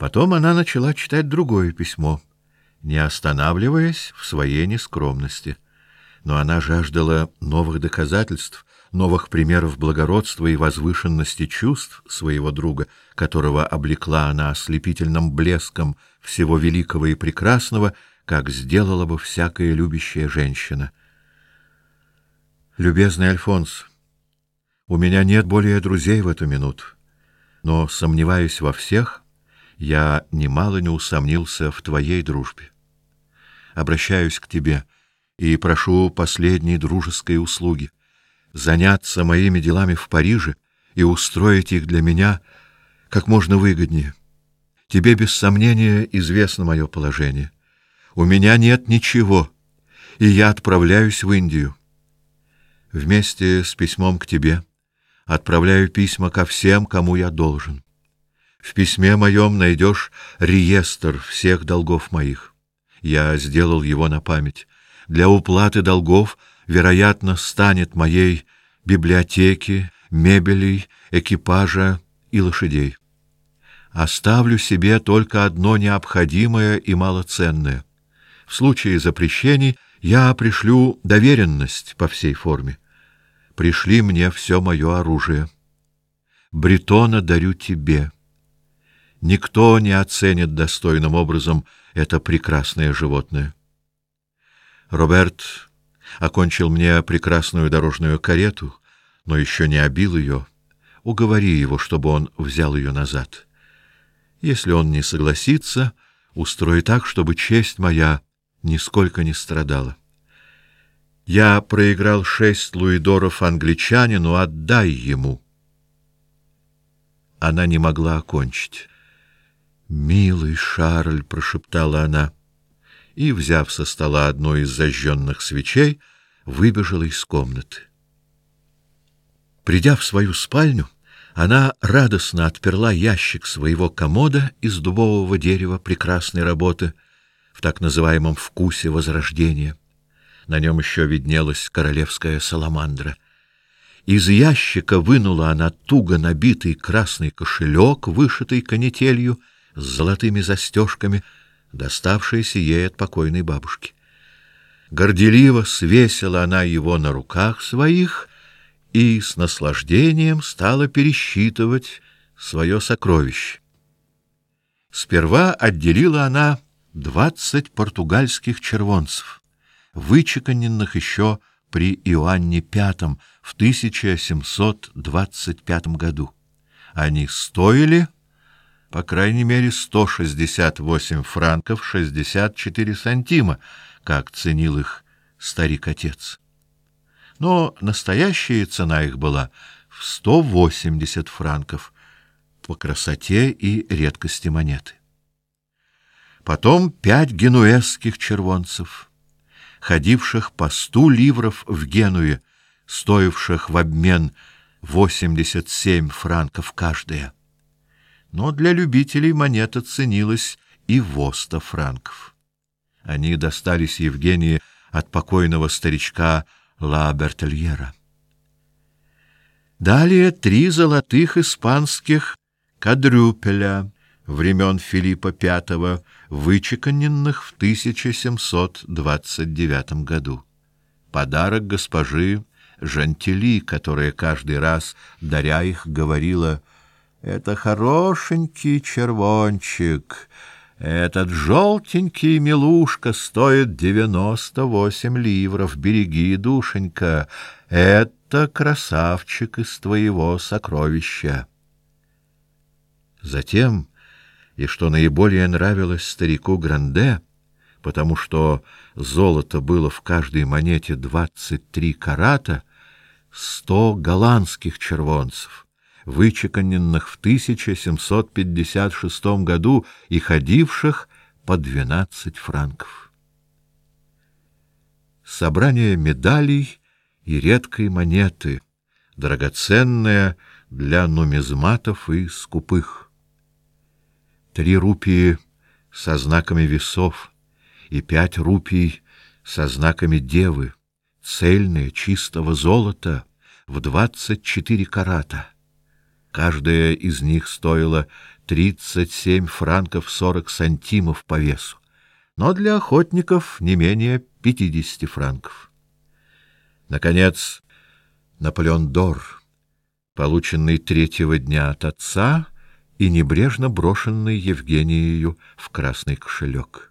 Потом она начала читать другое письмо, не останавливаясь в своей нескромности. Но она жаждала новых доказательств, новых примеров благородства и возвышенности чувств своего друга, которого облекла она ослепительным блеском всего великого и прекрасного, как сделала бы всякая любящая женщина. Любезный Альфонс, у меня нет более друзей в эту минуту, но сомневаюсь во всех, я немало не усомнился в твоей дружбе. Обращаюсь к тебе и прошу последней дружеской услуги заняться моими делами в Париже и устроить их для меня как можно выгоднее. Тебе без сомнения известно мое положение. У меня нет ничего, и я отправляюсь в Индию. Вместе с письмом к тебе отправляю письма ко всем, кому я должен. В письме моем найдешь реестр всех долгов моих. Я сделал его на память. Для уплаты долгов, вероятно, станет моей библиотеки, мебелей, экипажа и лошадей. Оставлю себе только одно необходимое и малоценное. В случае запрещений я пришлю доверенность по всей форме. Пришли мне все мое оружие. Бретона дарю тебе. Никто не оценит достойным образом это прекрасное животное. Роберт окончил мне прекрасную дорожную карету, но еще не обил ее. Уговори его, чтобы он взял ее назад. Если он не согласится, устрой так, чтобы честь моя нисколько не страдала. Я проиграл шесть луидоров англичанину, отдай ему. Она не могла окончить. Милый Шарль, прошептала она, и, взяв со стола одну из зажженных свечей, выбежала из комнаты. Придя в свою спальню, она радостно отперла ящик своего комода из дубового дерева прекрасной работы в так называемом вкусе возрождения. На нем еще виднелась королевская саламандра. Из ящика вынула она туго набитый красный кошелек, вышитый канителью, с золотыми застежками, доставшийся ей от покойной бабушки. Горделиво свесила она его на руках своих и с наслаждением стала пересчитывать свое сокровище. Сперва отделила она двадцать португальских червонцев, вычеканенных еще при Иоанне V в 1725 году. Они стоили по крайней мере 168 франков 64 сантима, как ценил их старик-отец. Но настоящая цена их была в 180 франков по красоте и редкости монеты. Потом пять генуэзских червонцев, ходивших по сто ливров в Генуе, стоивших в обмен 87 франков каждая но для любителей монета ценилась и в 100 франков. Они достались Евгении от покойного старичка Ла Бертельера. Далее три золотых испанских кадрюпеля времен Филиппа V, вычеканенных в 1729 году. Подарок госпожи Жантили, которая каждый раз, даря их, говорила это хорошенький червончик. Этот желтенький милушка стоит девяносто восемь ливров. Береги, душенька. Это красавчик из твоего сокровища. Затем, и что наиболее нравилось старику Гранде, потому что золото было в каждой монете двадцать три карата, сто голландских червонцев вычеканенных в 1756 году и ходивших по 12 франков. Собрание медалей и редкой монеты, драгоценная для нумизматов и скупых. Три рупии со знаками весов и пять рупий со знаками девы, цельные, чистого золота в двадцать четыре карата. Каждая из них стоила 37 франков 40 сантимов по весу, но для охотников не менее 50 франков. Наконец, Наполеон Дор, полученный третьего дня от отца и небрежно брошенный Евгенией в красный кошелек.